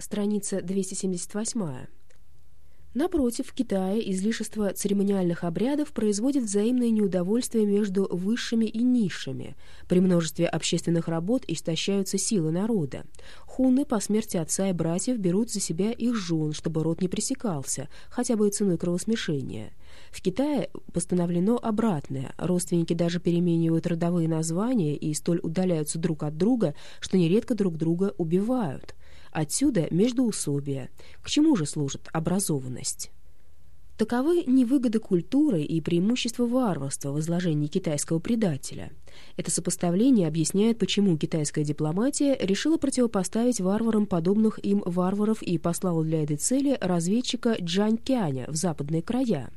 Страница 278. Напротив, в Китае излишество церемониальных обрядов производит взаимное неудовольствие между высшими и низшими. При множестве общественных работ истощаются силы народа. Хуны по смерти отца и братьев берут за себя их жен, чтобы род не пресекался, хотя бы и ценой кровосмешения. В Китае постановлено обратное. Родственники даже переменивают родовые названия и столь удаляются друг от друга, что нередко друг друга убивают. Отсюда междоусобие. К чему же служит образованность? Таковы невыгоды культуры и преимущества варварства в изложении китайского предателя. Это сопоставление объясняет, почему китайская дипломатия решила противопоставить варварам подобных им варваров и послала для этой цели разведчика Джань Кяня в западные края.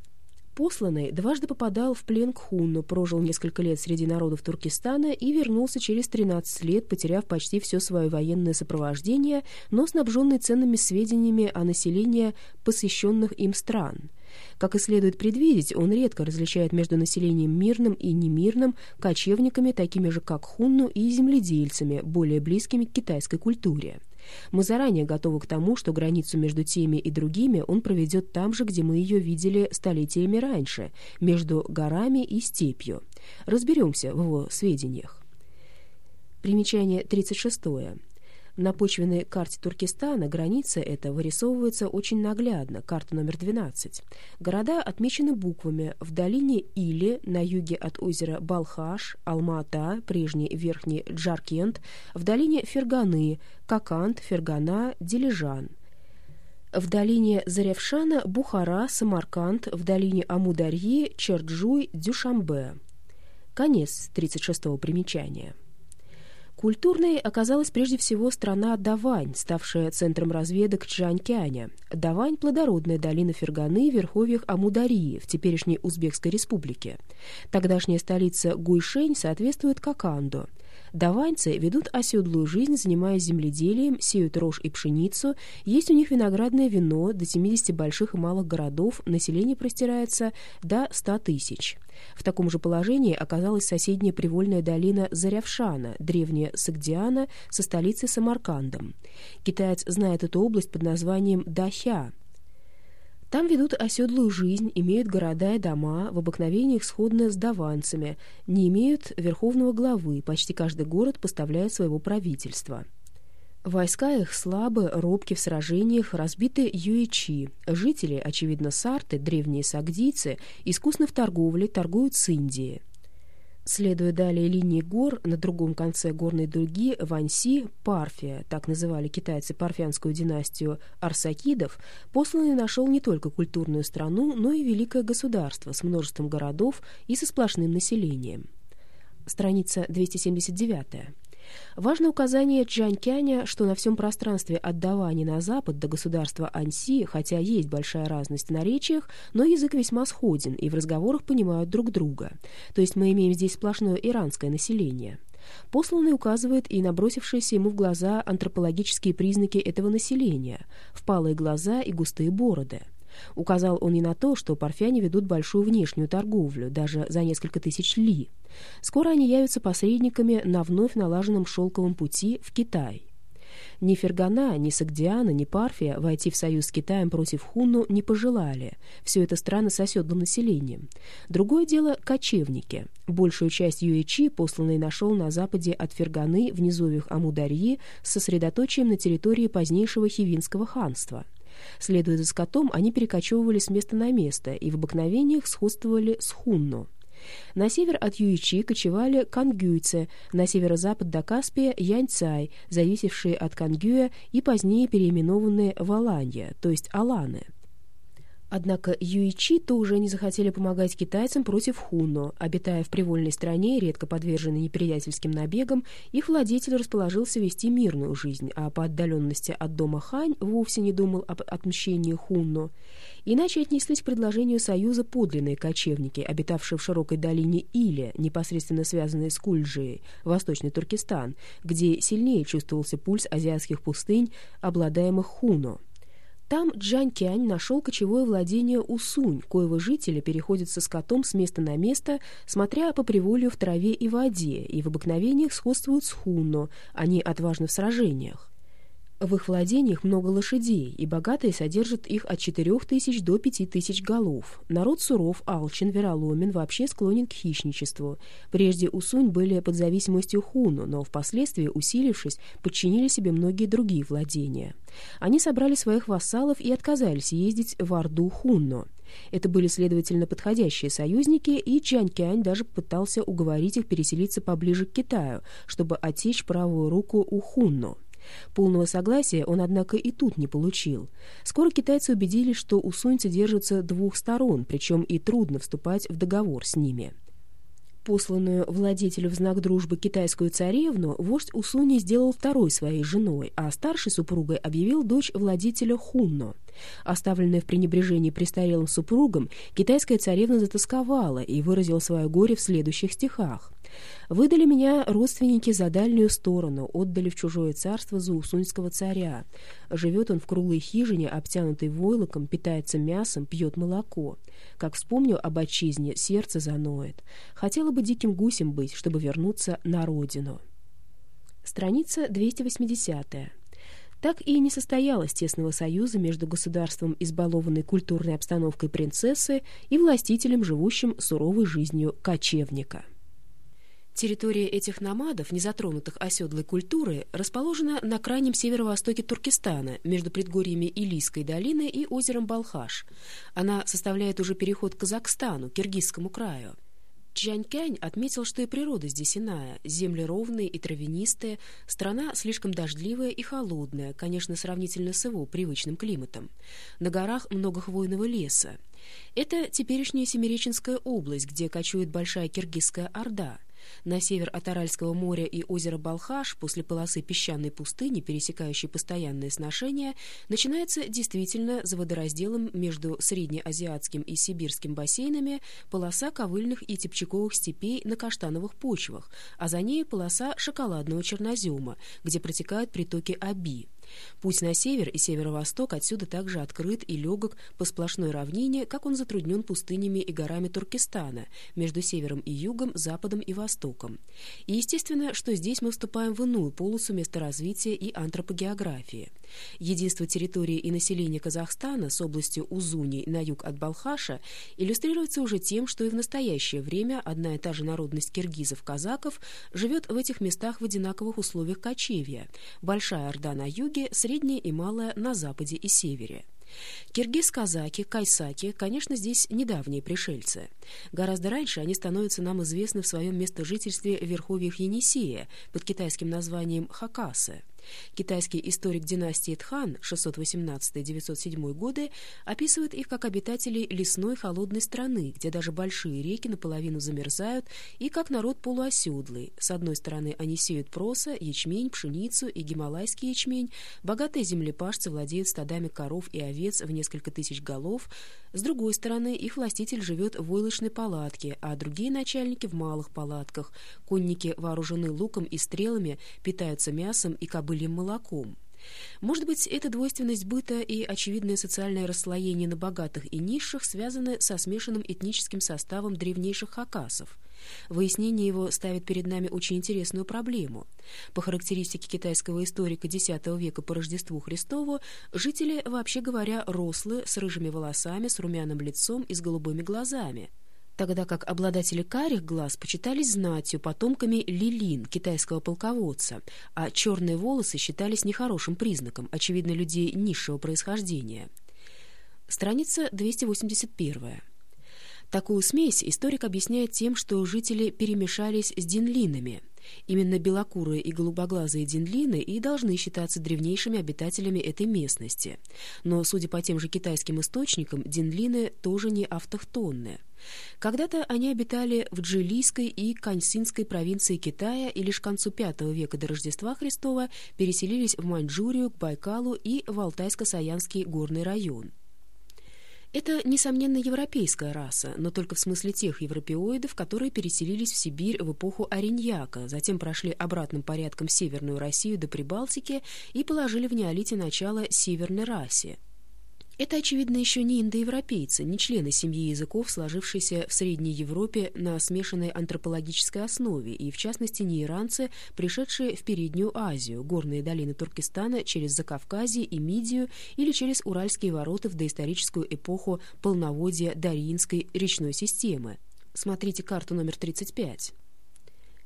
Посланный дважды попадал в плен к Хунну, прожил несколько лет среди народов Туркестана и вернулся через 13 лет, потеряв почти все свое военное сопровождение, но снабженный ценными сведениями о населении посещенных им стран. Как и следует предвидеть, он редко различает между населением мирным и немирным, кочевниками, такими же как Хунну, и земледельцами, более близкими к китайской культуре. Мы заранее готовы к тому, что границу между теми и другими он проведет там же, где мы ее видели столетиями раньше, между горами и степью. Разберемся в его сведениях. Примечание 36. На почвенной карте Туркестана граница эта вырисовывается очень наглядно, карта номер 12. Города отмечены буквами. В долине Или, на юге от озера Балхаш, Алма-Ата, прежний Верхний Джаркент, в долине Ферганы, Какант, Фергана, Дилижан. В долине Заревшана, Бухара, Самарканд, в долине Амударьи, Черджуй, Дюшамбе. Конец 36-го примечания. Культурной оказалась прежде всего страна Давань, ставшая центром разведок Чжанькяня. Давань – плодородная долина Ферганы в верховьях Амударии в теперешней Узбекской республике. Тогдашняя столица Гуйшень соответствует Коканду. Даваньцы ведут оседлую жизнь, занимаясь земледелием, сеют рожь и пшеницу, есть у них виноградное вино, до 70 больших и малых городов, население простирается до 100 тысяч. В таком же положении оказалась соседняя привольная долина Зарявшана, древняя Сагдиана, со столицей Самаркандом. Китаец знает эту область под названием Дахя. Там ведут оседлую жизнь, имеют города и дома, в обыкновениях сходно с даванцами, не имеют верховного главы, почти каждый город поставляет своего правительства. Войска их слабы, робки в сражениях, разбиты юичи. Жители, очевидно, сарты, древние сагдийцы, искусны в торговле, торгуют с Индией. Следуя далее линии гор, на другом конце горной дуги Ванси, Парфия, так называли китайцы парфянскую династию Арсакидов, посланный нашел не только культурную страну, но и великое государство с множеством городов и со сплошным населением. Страница 279. Важно указание Джанькяня, что на всем пространстве от Давани на запад до государства Анси, хотя есть большая разность в наречиях, но язык весьма сходен, и в разговорах понимают друг друга. То есть мы имеем здесь сплошное иранское население. Посланный указывает и набросившиеся ему в глаза антропологические признаки этого населения – впалые глаза и густые бороды. Указал он и на то, что парфяне ведут большую внешнюю торговлю, даже за несколько тысяч ли. Скоро они явятся посредниками на вновь налаженном шелковом пути в Китай. Ни Фергана, ни Сагдиана, ни Парфия войти в союз с Китаем против Хунну не пожелали. Все это страны с оседлым населением. Другое дело — кочевники. Большую часть Юэчи посланный нашел на западе от Ферганы в низовьях Амударьи с сосредоточием на территории позднейшего Хивинского ханства. Следуя за скотом, они перекочевывали с места на место и в обыкновениях сходствовали с Хунну. На север от Юичи кочевали кангюйцы, на северо-запад до Каспия – яньцай, зависевшие от кангюя и позднее переименованные в Аланья, то есть Аланы. Однако юичи тоже не захотели помогать китайцам против хунно. Обитая в привольной стране, редко подверженной неприятельским набегам, их владетель расположился вести мирную жизнь, а по отдаленности от дома Хань вовсе не думал об отмщении хунно. Иначе отнеслись к предложению союза подлинные кочевники, обитавшие в широкой долине Или, непосредственно связанные с Кульджией, Восточный Туркестан, где сильнее чувствовался пульс азиатских пустынь, обладаемых хуно. Там Кянь нашел кочевое владение Усунь, коего жители переходят со скотом с места на место, смотря по приволью в траве и воде, и в обыкновениях сходствуют с Хунно, они отважны в сражениях. В их владениях много лошадей, и богатые содержат их от 4 тысяч до 5 тысяч голов. Народ суров, алчен, вероломен, вообще склонен к хищничеству. Прежде Усунь были под зависимостью Хуну, но впоследствии, усилившись, подчинили себе многие другие владения. Они собрали своих вассалов и отказались ездить в Орду Хунно. Это были, следовательно, подходящие союзники, и Чань Кянь даже пытался уговорить их переселиться поближе к Китаю, чтобы отечь правую руку у Хунно. Полного согласия он, однако, и тут не получил. Скоро китайцы убедились, что у Суньца держатся двух сторон, причем и трудно вступать в договор с ними. Посланную владетелю в знак дружбы китайскую царевну вождь Усуни сделал второй своей женой, а старшей супругой объявил дочь владетеля Хунно. Оставленная в пренебрежении престарелым супругом, китайская царевна затасковала и выразила свое горе в следующих стихах. Выдали меня родственники за дальнюю сторону, отдали в чужое царство за усуньского царя. Живет он в круглой хижине, обтянутой войлоком, питается мясом, пьет молоко. Как вспомню об отчизне, сердце заноет. Хотела бы диким гусем быть, чтобы вернуться на родину. Страница 280 так и не состоялось тесного союза между государством, избалованной культурной обстановкой принцессы, и властителем, живущим суровой жизнью кочевника. Территория этих номадов, не затронутых оседлой культуры, расположена на крайнем северо-востоке Туркестана, между предгорьями Илийской долины и озером Балхаш. Она составляет уже переход к Казахстану, Киргизскому краю. Чжанькянь отметил, что и природа здесь иная, земли ровные и травянистые, страна слишком дождливая и холодная, конечно, сравнительно с его привычным климатом. На горах много хвойного леса. Это теперешняя Семиреченская область, где кочует Большая Киргизская Орда – на север от Аральского моря и озера Балхаш, после полосы песчаной пустыни, пересекающей постоянные сношения, начинается действительно за водоразделом между среднеазиатским и сибирским бассейнами полоса ковыльных и тепчаковых степей на каштановых почвах, а за ней полоса шоколадного чернозема, где протекают притоки Аби. Путь на север и северо-восток отсюда также открыт и легок по сплошной равнине, как он затруднен пустынями и горами Туркестана, между севером и югом, западом и востоком. И естественно, что здесь мы вступаем в иную полосу месторазвития и антропогеографии. Единство территории и населения Казахстана с областью Узуни на юг от Балхаша иллюстрируется уже тем, что и в настоящее время одна и та же народность киргизов-казаков живет в этих местах в одинаковых условиях кочевья. Большая Орда на юге, средняя и малая на западе и севере. Киргиз-казаки, кайсаки, конечно, здесь недавние пришельцы. Гораздо раньше они становятся нам известны в своем местожительстве в верховьях Енисея под китайским названием Хакасы. Китайский историк династии Тхан 618-907 годы описывает их как обитателей лесной холодной страны, где даже большие реки наполовину замерзают, и как народ полуоседлый. С одной стороны они сеют проса, ячмень, пшеницу и гималайский ячмень, богатые землепашцы владеют стадами коров и овец в несколько тысяч голов, с другой стороны их властитель живет в войлочной палатке, а другие начальники в малых палатках, конники вооружены луком и стрелами, питаются мясом и кобылами былим молоком. Может быть, эта двойственность быта и очевидное социальное расслоение на богатых и низших связаны со смешанным этническим составом древнейших хакасов. Выяснение его ставит перед нами очень интересную проблему. По характеристике китайского историка X века по Рождеству Христову, жители, вообще говоря, рослые, с рыжими волосами, с румяным лицом и с голубыми глазами – тогда как обладатели карих глаз почитались знатью, потомками лилин, китайского полководца, а черные волосы считались нехорошим признаком, очевидно, людей низшего происхождения. Страница 281. Такую смесь историк объясняет тем, что жители перемешались с динлинами – Именно белокурые и голубоглазые динлины и должны считаться древнейшими обитателями этой местности. Но, судя по тем же китайским источникам, динлины тоже не автохтонные. Когда-то они обитали в Джилийской и Каньсинской провинции Китая и лишь к концу V века до Рождества Христова переселились в Маньчжурию, к Байкалу и в Алтайско-Саянский горный район. Это, несомненно, европейская раса, но только в смысле тех европеоидов, которые переселились в Сибирь в эпоху Ориньяка, затем прошли обратным порядком Северную Россию до Прибалтики и положили в неолите начало северной расе. Это, очевидно, еще не индоевропейцы, не члены семьи языков, сложившиеся в Средней Европе на смешанной антропологической основе, и, в частности, не иранцы, пришедшие в Переднюю Азию, горные долины Туркестана через Закавказье и Мидию или через Уральские ворота в доисторическую эпоху полноводья Дарьинской речной системы. Смотрите карту номер 35.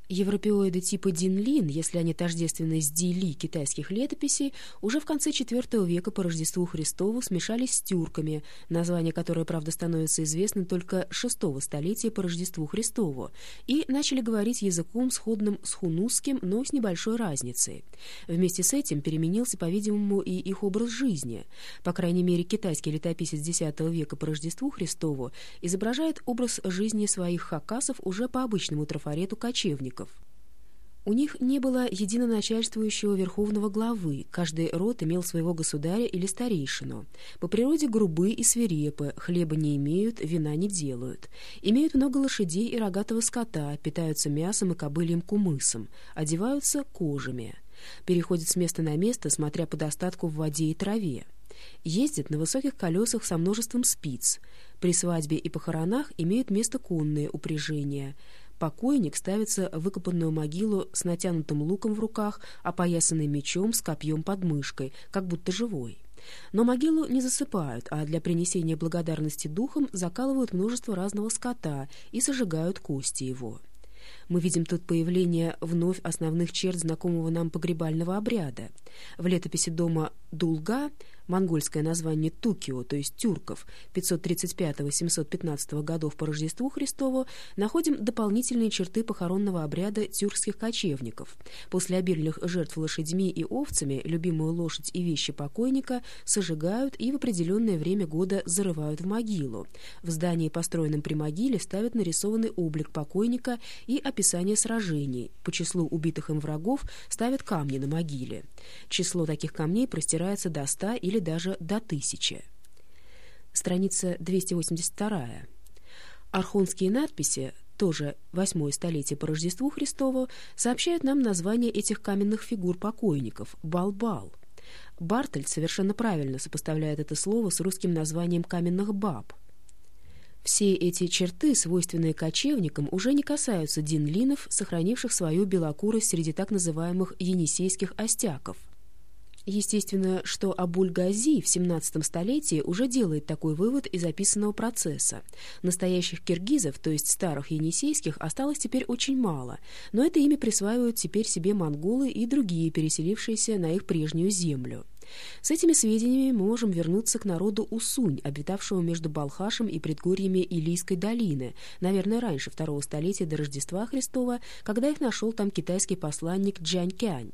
Европеоиды типа Динлин, если они тождественны с Дили китайских летописей, уже в конце IV века по Рождеству Христову смешались с тюрками, название которое, правда, становится известным только VI столетия по Рождеству Христову, и начали говорить языком, сходным с хунусским, но с небольшой разницей. Вместе с этим переменился, по-видимому, и их образ жизни. По крайней мере, китайский летописец X века по Рождеству Христову изображает образ жизни своих хакасов уже по обычному трафарету кочевников, советников. У них не было единоначальствующего верховного главы, каждый род имел своего государя или старейшину. По природе грубы и свирепы, хлеба не имеют, вина не делают. Имеют много лошадей и рогатого скота, питаются мясом и кобыльем кумысом, одеваются кожами. Переходят с места на место, смотря по достатку в воде и траве. Ездят на высоких колесах со множеством спиц. При свадьбе и похоронах имеют место конные упряжения – Покойник ставится в выкопанную могилу с натянутым луком в руках, опоясанный мечом с копьем под мышкой, как будто живой. Но могилу не засыпают, а для принесения благодарности духам закалывают множество разного скота и сожигают кости его. Мы видим тут появление вновь основных черт знакомого нам погребального обряда. В летописи дома Дулга монгольское название Тукио, то есть тюрков, 535-715 годов по Рождеству Христову, находим дополнительные черты похоронного обряда тюркских кочевников. После обильных жертв лошадьми и овцами любимую лошадь и вещи покойника сожигают и в определенное время года зарывают в могилу. В здании, построенном при могиле, ставят нарисованный облик покойника и описание сражений. По числу убитых им врагов ставят камни на могиле. Число таких камней простирается до 100 или даже до тысячи. Страница 282. Архонские надписи, тоже восьмое столетие по Рождеству Христову, сообщают нам название этих каменных фигур покойников – Бал-Бал. Бартельд совершенно правильно сопоставляет это слово с русским названием каменных баб. Все эти черты, свойственные кочевникам, уже не касаются динлинов, сохранивших свою белокурость среди так называемых енисейских остяков – Естественно, что Абуль-Гази в 17 столетии уже делает такой вывод из описанного процесса. Настоящих киргизов, то есть старых енисейских, осталось теперь очень мало, но это имя присваивают теперь себе монголы и другие, переселившиеся на их прежнюю землю. С этими сведениями мы можем вернуться к народу Усунь, обитавшему между Балхашем и предгорьями Илийской долины, наверное, раньше второго столетия до Рождества Христова, когда их нашел там китайский посланник Джань Кянь.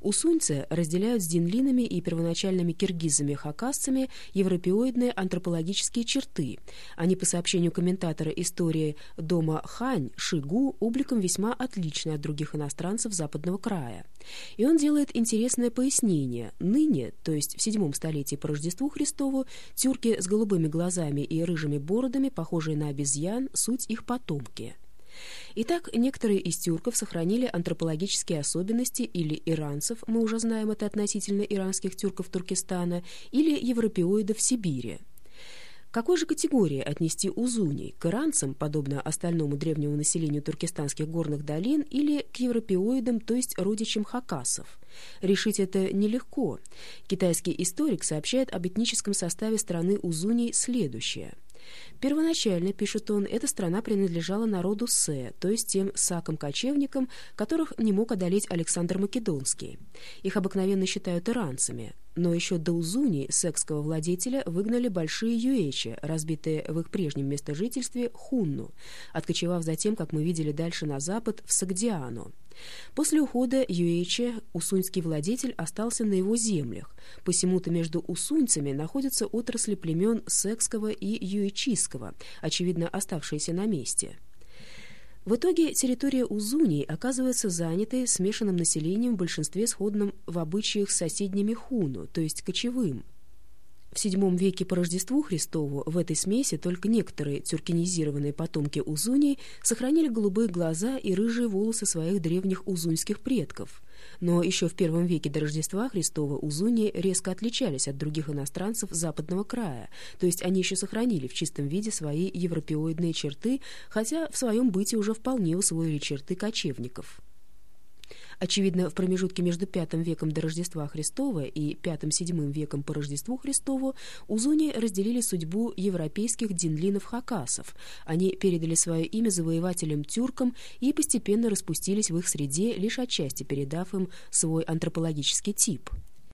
Усуньцы разделяют с динлинами и первоначальными киргизами-хакасцами европеоидные антропологические черты. Они, по сообщению комментатора истории дома Хань, Шигу, обликом весьма отличны от других иностранцев западного края. И он делает интересное пояснение. Ныне, то есть в седьмом столетии по Рождеству Христову, тюрки с голубыми глазами и рыжими бородами, похожие на обезьян, суть их потомки. Итак, некоторые из тюрков сохранили антропологические особенности или иранцев, мы уже знаем это относительно иранских тюрков Туркестана, или европеоидов Сибири. Какой же категории отнести узуней? К иранцам, подобно остальному древнему населению туркестанских горных долин, или к европеоидам, то есть родичам хакасов? Решить это нелегко. Китайский историк сообщает об этническом составе страны узуней следующее – Первоначально, пишет он, эта страна принадлежала народу Се, то есть тем сакам-кочевникам, которых не мог одолеть Александр Македонский. Их обыкновенно считают иранцами. Но еще до Узуни, секского владетеля, выгнали большие юэчи, разбитые в их прежнем местожительстве Хунну, откочевав затем, как мы видели дальше на запад, в Сагдиану. После ухода Юэйче усуньский владетель остался на его землях, посему-то между усуньцами находятся отрасли племен Секского и Юэчийского, очевидно оставшиеся на месте. В итоге территория Узуней оказывается занятой смешанным населением в большинстве сходным в обычаях с соседними хуну, то есть кочевым, в VII веке по Рождеству Христову в этой смеси только некоторые тюркинизированные потомки узуней сохранили голубые глаза и рыжие волосы своих древних узуньских предков – Но еще в первом веке до Рождества Христова узуни резко отличались от других иностранцев западного края, то есть они еще сохранили в чистом виде свои европеоидные черты, хотя в своем быте уже вполне усвоили черты кочевников. Очевидно, в промежутке между V веком до Рождества Христова и V-VII веком по Рождеству Христову узуни разделили судьбу европейских динлинов-хакасов. Они передали свое имя завоевателям-тюркам и постепенно распустились в их среде, лишь отчасти передав им свой антропологический тип –